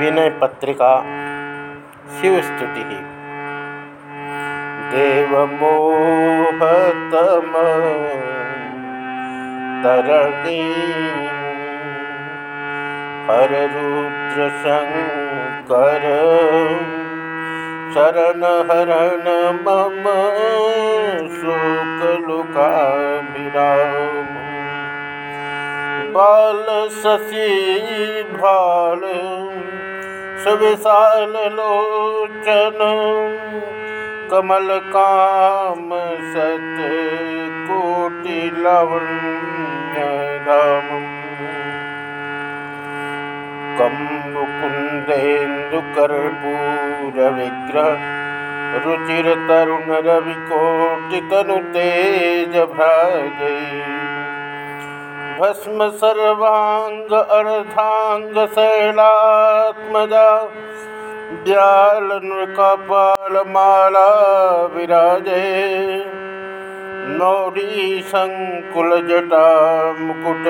विनय पत्रिका शिवस्तुति। देवमोहतम तरणी हर रुद्र शंकर शरण हरण मम शोकलुकाभिराम। बाल शशि भाल सुविशाल लोचन, कमल काम सत कोटि लवण्य राम कम्बुकुन्देन्दुकर्पूर विग्रह, रुचिर तरुण रविकोटि तनु तेज भ्राजे भस्म सर्वांग अर्धांग शैलात्मजा व्याल कपाल माला विराजे। नौरी संकुल जटा मुकुट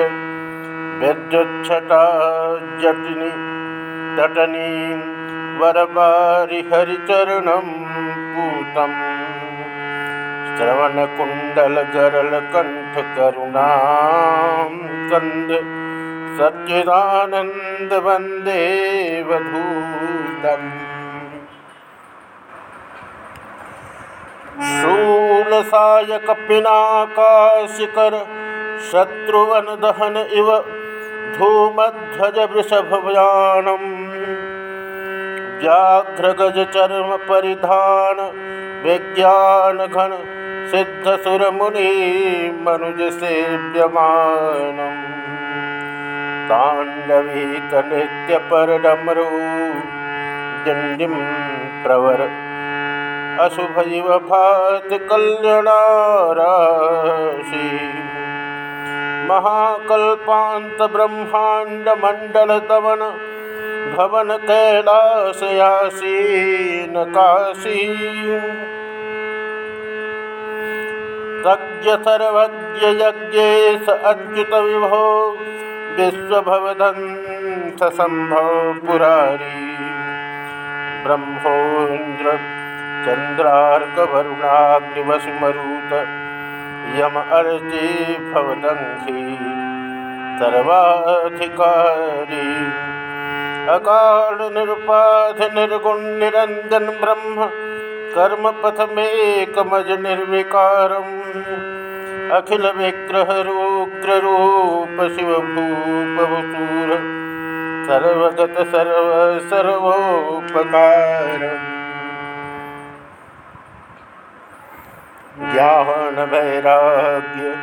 व्यजछटा जटनी, तटनी, वरबारि हरिचरणं पूतम्। श्रवणकुण्डलगरलकण्ठकरुणां कन्द सच्चिदानन्द वंदे वधूतम् शूलसायकपिनाकाशिकर शत्रुवनदहन इव धूमध्वजवृषभयानम् व्याघ्रगजचर्मपरिधान विज्ञानघन सिद्धसुरमुनि मनुजसेव्यमानम् ताण्डवीतनित्यपरडमरु दण्डिं प्रवर अशुभैव भाति कल्याणाराशि। महाकल्पान्तब्रह्माण्डमण्डलतवन भवन कैलासयासीन काशी। तज्ञ सर्वज्ञ यज्ञेश अच्युत विभो। विश्वभवदंथ संभव पुरारी। ब्रह्मोन्द्र चंद्रार्कवरुणाग्निवसुमरुत यम अर्चि भवदंखी सर्वाधिकारी। अकाल निरुपाध निर्गुण निरंजन ब्रह्म कर्म पथमेकमज निर्विकारम अखिल विग्रह रुग्र रूप शिव भूपसूर सर्वगत सर्व सर्वोपकार। ज्ञान वैराग्य,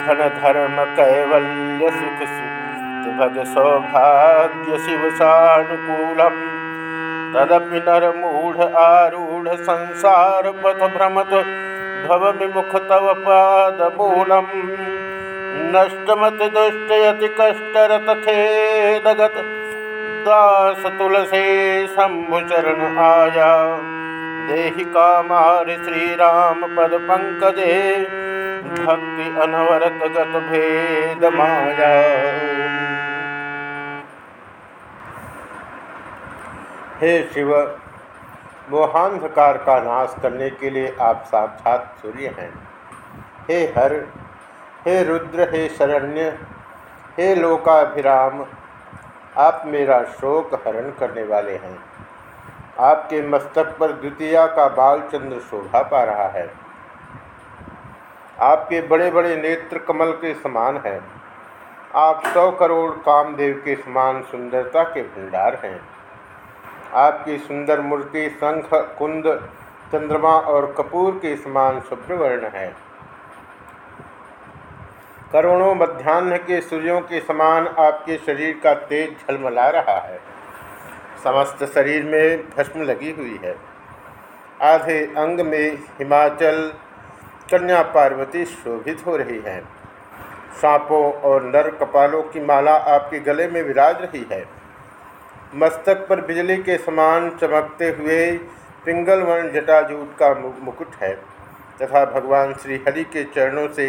धन धर्म कैवल्य सुख सुख भग सौभाग्य शिव सानुकूलम। तदपि नर मूढ़ आरूढ़ संसार पथ भ्रमत भव विमुख तव पाद मूलम। नष्टमत दुष्टयति कष्टरत खेदगत दास तुलसे शंभु चरण आया। देहि कामार श्री राम पद पंकजे। भक्ति अनवरत गत भेद माया। हे शिव, मोहांधकार का नाश करने के लिए आप साक्षात सूर्य हैं। हे हर, हे रुद्र, हे शरण्य, हे लोकाभिराम, आप मेरा शोक हरण करने वाले हैं। आपके मस्तक पर द्वितीया का बालचंद्र शोभा पा रहा है। आपके बड़े बड़े नेत्र कमल के समान हैं। आप सौ करोड़ कामदेव के समान सुंदरता के भंडार हैं। आपकी सुंदर मूर्ति शंख, कुंद, चंद्रमा और कपूर के समान शुभ्रवर्ण है। करोड़ों मध्यान्ह के सूर्यों के समान आपके शरीर का तेज झलमला रहा है। समस्त शरीर में भस्म लगी हुई है। आधे अंग में हिमाचल, कन्या पार्वती शोभित हो रही है। सांपों और नर कपालों की माला आपके गले में विराज रही है। मस्तक पर बिजली के समान चमकते हुए पिंगल वर्ण जटाजूट का मुकुट है। तथा भगवान श्री हरि के चरणों से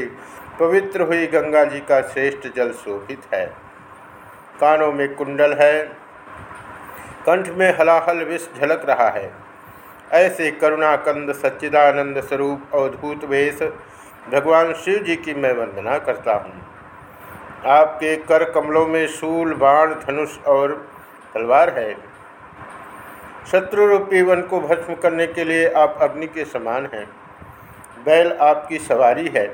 पवित्र हुई गंगा जी का श्रेष्ठ जल शोभित है। कानों में कुंडल है। कंठ में हलाहल विष झलक रहा है। ऐसे करुणाकंद सच्चिदानंद स्वरूप अवधूत वेश भगवान शिव जी की मैं वंदना करता हूँ। आपके कर कमलों में शूल, बाण, धनुष और तलवार है। शत्रु रूपी वन को भस्म करने के लिए आप अग्नि के समान हैं। बैल आपकी सवारी है।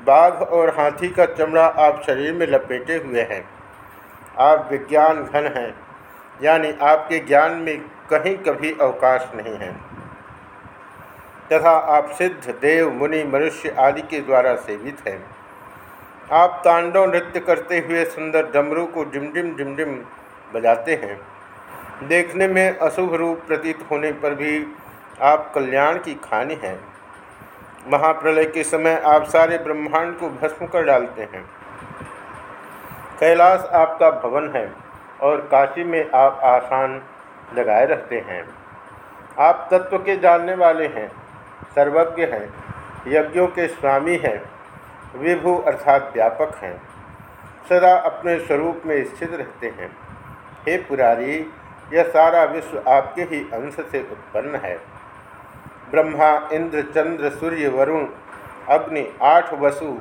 बाघ और हाथी का चमड़ा आप शरीर में लपेटे हुए हैं। आप विज्ञान घन हैं, यानी आपके ज्ञान में कहीं कभी अवकाश नहीं है। तथा आप सिद्ध, देव, मुनि, मनुष्य आदि के द्वारा सेवित हैं। आप तांडव नृत्य करते हुए सुंदर डमरू को डिमडिम डिमडिम बजाते हैं। देखने में अशुभ रूप प्रतीत होने पर भी आप कल्याण की खानी हैं। महाप्रलय के समय आप सारे ब्रह्मांड को भस्म कर डालते हैं। कैलाश आपका भवन है और काशी में आप आसान लगाए रहते हैं। आप तत्व के जानने वाले हैं, सर्वज्ञ हैं, यज्ञों के स्वामी हैं, विभु अर्थात व्यापक हैं। सदा अपने स्वरूप में स्थित रहते हैं। हे पुरारी, यह सारा विश्व आपके ही अंश से उत्पन्न है। ब्रह्मा, इंद्र, चंद्र, सूर्य, वरुण, अग्नि, आठ वसु,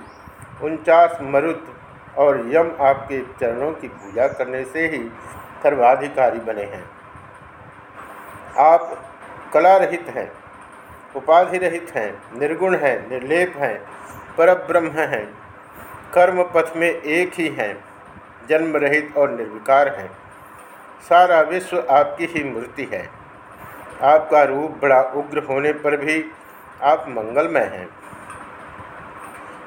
उनचास मरुत और यम आपके चरणों की पूजा करने से ही सर्वाधिकारी बने हैं। आप कला रहित हैं उपाधि रहित हैं, निर्गुण हैं, निर्लेप हैं पर ब्रह्म हैं कर्म पथ में एक ही हैं जन्म रहित और निर्विकार हैं। सारा विश्व आपकी ही मूर्ति है। आपका रूप बड़ा उग्र होने पर भी आप मंगलमय हैं।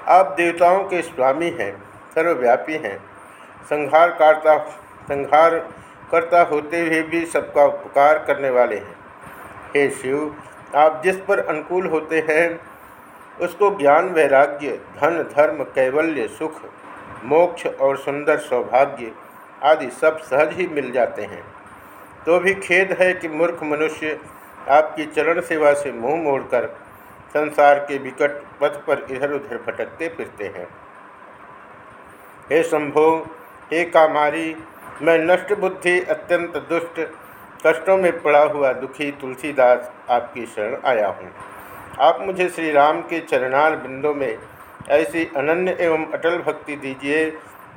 आप देवताओं के स्वामी हैं, सर्वव्यापी हैं। संहार करता संहार करता होते हुए भी सबका उपकार करने वाले हैं। हे शिव, आप जिस पर अनुकूल होते हैं, उसको ज्ञान, वैराग्य, धन, धर्म, कैवल्य, सुख, मोक्ष और सुंदर सौभाग्य आदि सब सहज ही मिल जाते हैं। तो भी खेद है कि मूर्ख मनुष्य आपकी चरण सेवा से मुँह मोड़कर संसार के विकट पथ पर इधर उधर भटकते फिरते हैं। हे शंभो, हे कामारी, मैं नष्ट बुद्धि अत्यंत दुष्ट, कष्टों में पड़ा हुआ दुखी तुलसीदास आपकी शरण आया हूँ। आप मुझे श्री राम के चरणार बिंदों में ऐसी अनन्य एवं अटल भक्ति दीजिए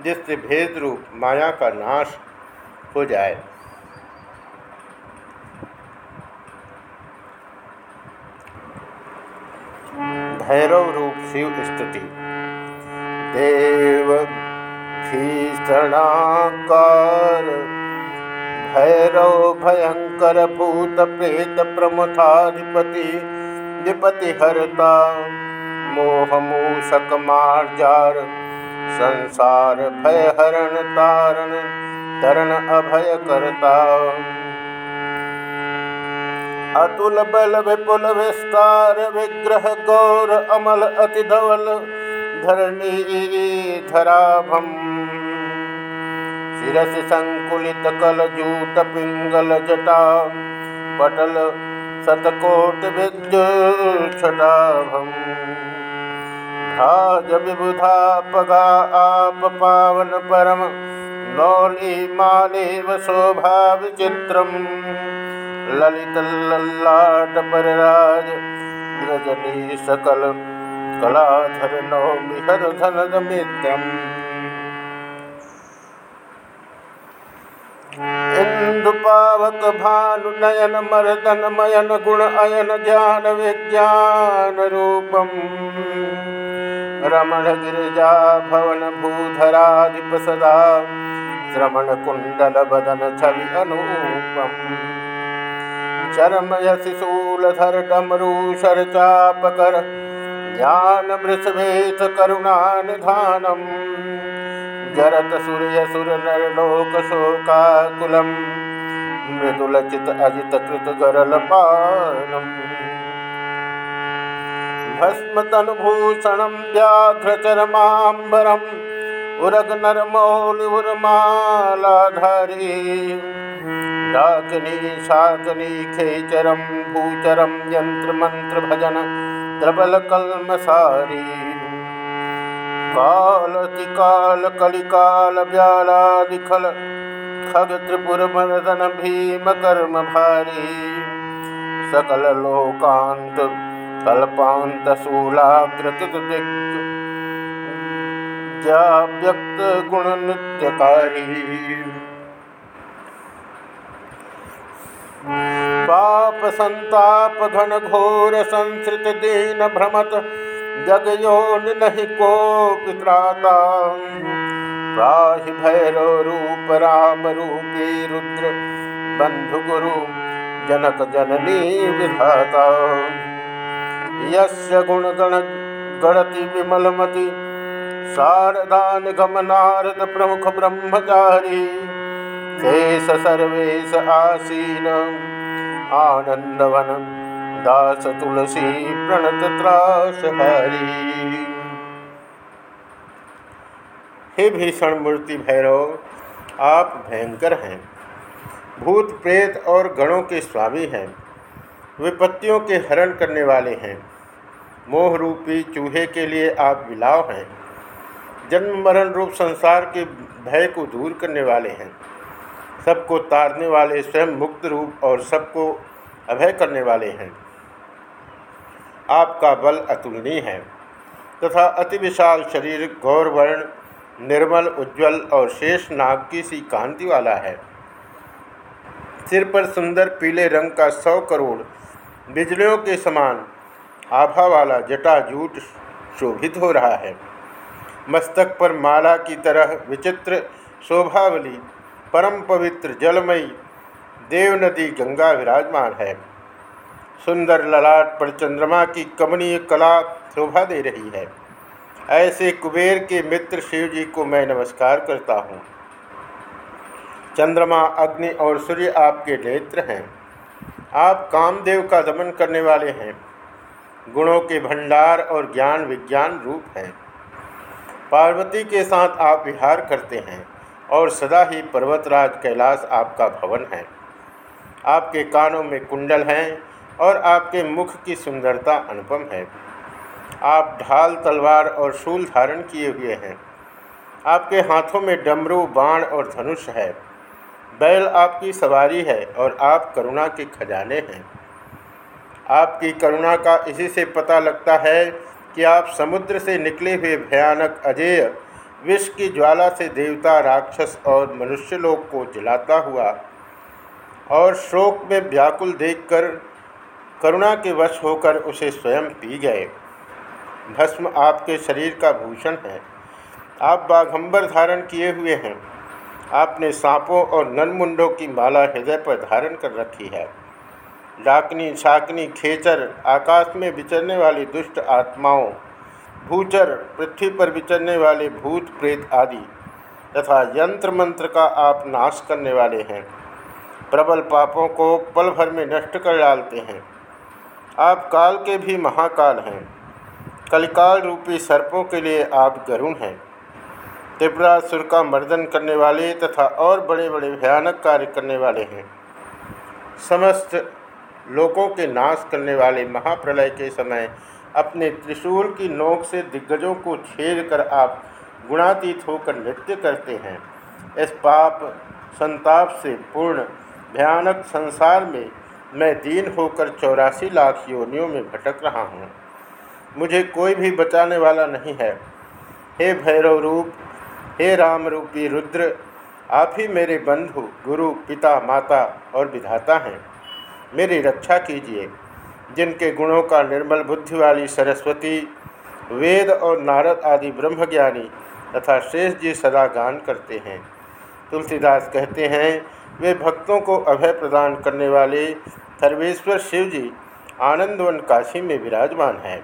जिससे भेद रूप माया का नाश हो जाए। भैरव रूप शिव स्तुति। देव भीषणाकार भैरव भयंकर भूत प्रेत प्रमुखाधिपति। विपति हरता, मोह मूषक मार्जार। संसार भय हरण तारण, तरण अभय करता। अतुल बल विपुल विस्तार, विग्रह गौर अमल अति धवल, धरणी धराभम। शिरस संकुलित कल जूट पिंगल जटा, पटल सतकोट विद्युछटाभम भाज विबुधा पगा आप पावन परम नौली मालेव शोभा विचित्रम ललित लल्लाट परराज रजनी सकल कलाधर नौमि हर धन मित्रम इंदुपावक भानु नयन मर्दन मयन गुण अयन ज्ञान विज्ञान रूपम रमण गिरिजा भवन भूधराधिप सदा। श्रमण कुंडल बदन छवि अनुपम। चरम यशिशूलधर डमरू शर चापकर ज्ञान वृषभेत करुणानिधानम। जरत सूर्य सुर नरलोक शोकाकुलम। मृदुलचित अजित कृत गरल पानम। भस्म तनुभूषणम व्याघ्रचरमांबरम उरग नरमौल उर्मालाधारी डाकिनी शाकिनी खेचरम भूचरम यंत्र मंत्र भजन द्रबल कलमसारी काल तिकाल कलिकाल व्यालादिखल खग त्रिपुर मर्दन भीम कर्म भारी सकल लोकांत कल्पांत शूलाग्रकित दिक् व्यक्त गुण नित्यकारी पाप संताप घन घोर संसृत दीन भ्रमत जग यो नहीं को पित्राता भैरव रूप राम रूपी रुद्र बंधु गुरु जनक जननी विधाता। यस्य गुण गण गणति विमलमति। शारदान गमनारद प्रमुख ब्रह्मचारी। शेष सर्वेश आसीन। आनंदवन दास तुलसी प्रणत त्रास हरी हे भीषण मूर्ति भैरव, आप भयंकर हैं। भूत प्रेत और गणों के स्वामी हैं। विपत्तियों के हरण करने वाले हैं। मोह रूपी चूहे के लिए आप विलाव हैं। जन्म मरण रूप संसार के भय को दूर करने वाले हैं। सबको तारने वाले स्वयं मुक्त रूप और सबको अभय करने वाले हैं। आपका बल अतुलनीय है तथा अति विशाल शरीर गौरवर्ण निर्मल, उज्ज्वल और शेष नाग की सी कांति वाला है। सिर पर सुंदर पीले रंग का सौ करोड़ बिजलियों के समान आभा वाला जटाजूट शोभित हो रहा है। मस्तक पर माला की तरह विचित्र शोभावली, परम पवित्र जलमयी देव नदी गंगा विराजमान है। सुंदर ललाट पर चंद्रमा की कमनीय कला शोभा दे रही है। ऐसे कुबेर के मित्र शिव जी को मैं नमस्कार करता हूँ। चंद्रमा, अग्नि और सूर्य आपके नेत्र हैं। आप कामदेव का दमन करने वाले हैं। गुणों के भंडार और ज्ञान विज्ञान रूप हैं। पार्वती के साथ आप विहार करते हैं और सदा ही पर्वतराज कैलाश आपका भवन है। आपके कानों में कुंडल हैं और आपके मुख की सुंदरता अनुपम है। आप ढाल तलवार और शूल धारण किए हुए हैं। आपके हाथों में डमरू, बाण और धनुष है। बैल आपकी सवारी है और आप करुणा के खजाने हैं। आपकी करुणा का इसी से पता लगता है कि आप समुद्र से निकले हुए भयानक अजेय, विष की ज्वाला से देवता, राक्षस और मनुष्य लोग को जलाता हुआ। और शोक में व्याकुल देखकर करुणा के वश होकर उसे स्वयं पी गए। भस्म आपके शरीर का भूषण है। आप बाघंबर धारण किए हुए हैं। आपने सांपों और ननमुंडों की माला हृदय पर धारण कर रखी है। डाकनी, शाकनी, खेचर, आकाश में विचरने वाली दुष्ट आत्माओं, भूचर, पृथ्वी पर विचरने वाले भूत, प्रेत आदि तथा यंत्र मंत्र का आप नाश करने वाले हैं। प्रबल पापों को पल भर में नष्ट कर डालते हैं। आप काल के भी महाकाल हैं। कलिकाल रूपी सर्पों के लिए आप गरुण हैं। त्रिपुरासुर का मर्दन करने वाले तथा और बड़े बड़े भयानक कार्य करने वाले हैं। समस्त लोगों के नाश करने वाले महाप्रलय के समय अपने त्रिशूल की नोक से दिग्गजों को छेद कर आप गुणातीत होकर नृत्य करते हैं। इस पाप संताप से पूर्ण भयानक संसार में मैं दीन होकर चौरासी लाख योनियों में भटक रहा हूँ। मुझे कोई भी बचाने वाला नहीं है। हे भैरव रूप, हे राम रूपी रुद्र, आप ही मेरे बंधु, गुरु, पिता, माता और विधाता हैं। मेरी रक्षा कीजिए, जिनके गुणों का निर्मल बुद्धि वाली सरस्वती, वेद और नारद आदि ब्रह्मज्ञानी तथा शेष जी सदा गान करते हैं। तुलसीदास कहते हैं, वे भक्तों को अभय प्रदान करने वाले सर्वेश्वर शिव जी आनंदवन काशी में विराजमान हैं।